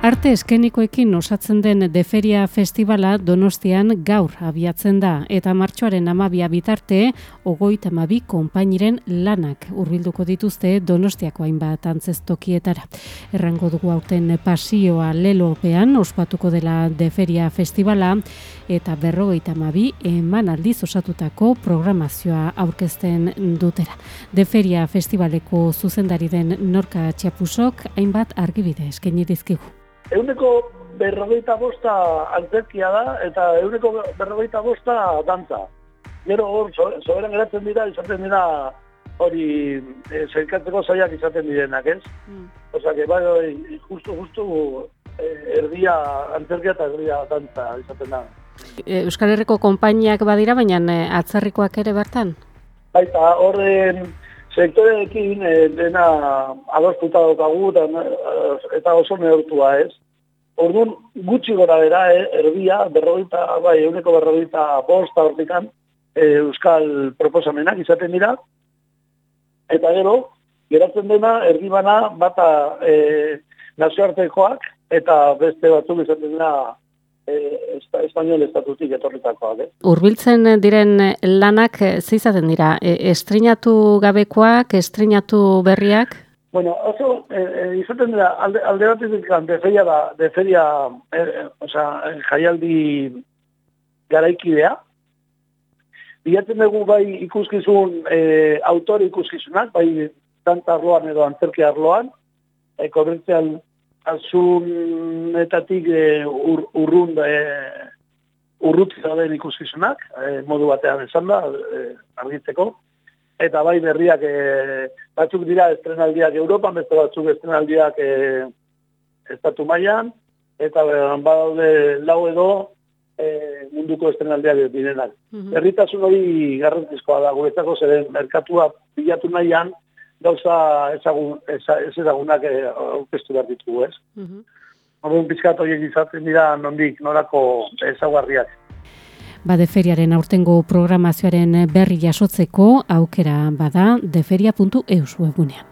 Arte eskenikoekin osatzen den Deferia Festivala Donostian gaur abiatzen da eta martxoaren amabia bitarte ogoit amabi konpainiren lanak urbilduko dituzte Donostiako hainbat antzestokietara. Errango dugu hauten pasioa lelopean ospatuko dela Deferia Festivala eta berrogeita amabi eman aldiz osatutako programazioa aurkezten dutera. Deferia Festivaleko zuzendari den Norka Txapusok hainbat argibide eskeni dizkigu. Euneko berrogeita bosta antzerkia da, eta euneko berrogeita bosta dantza. Gero hor, soberan geratzen dira, izaten dira hori e, zerkatzeko zaiak izaten direnak, ez? Mm. Osa, que bai, bai, justu, justu, e, erdia antzerkia eta erdia dantza izaten da. E, Euskal Herriko konpainiak badira, baina atzerrikoak ere bertan? Baita, horren sektoreekin e, dena adostuta daukagu eta oso neurtua ez. Orduan, gutxi gora dira, eh, erdia, berrogeita, bai, euneko berrogeita bosta hortikan, eh, euskal proposamenak izaten dira. Eta gero, geratzen dena, erdi bana, bata eh, nazioartekoak, eta beste batzuk izaten dira eh, espainol estatutik etorritakoak. Eh? Urbiltzen diren lanak zizaten dira, e, estrinatu gabekoak, estrinatu berriak? Bueno, oso, eh, izaten dira, alde, alde bat izan, deferia da, deferia, eh, oza, jaialdi garaikidea. Bilatzen dugu bai ikuskizun, eh, autore ikuskizunak, bai tanta arloan edo antzerki arloan, eh, komertzial azunetatik eh, ur, urrun da, eh, urrutzea den ikuskizunak, eh, modu batean esan da, eh, argitzeko eta bai berriak e, batzuk dira estrenaldiak Europan, beste batzuk estrenaldiak e, estatu mailan eta badaude lau edo e, munduko estrenaldiak direnak. Mm -hmm. Herritasun hori garrantzizkoa da guretzako zeren merkatua bilatu nahian gauza ezagun, ez ezagunak aurkeztu behar ditugu, ez? Mm -hmm. Horren pizkat horiek izaten dira nondik norako ezaguarriak. Ba, deferiaren aurtengo programazioaren berri jasotzeko aukera bada deferia.eus webunean.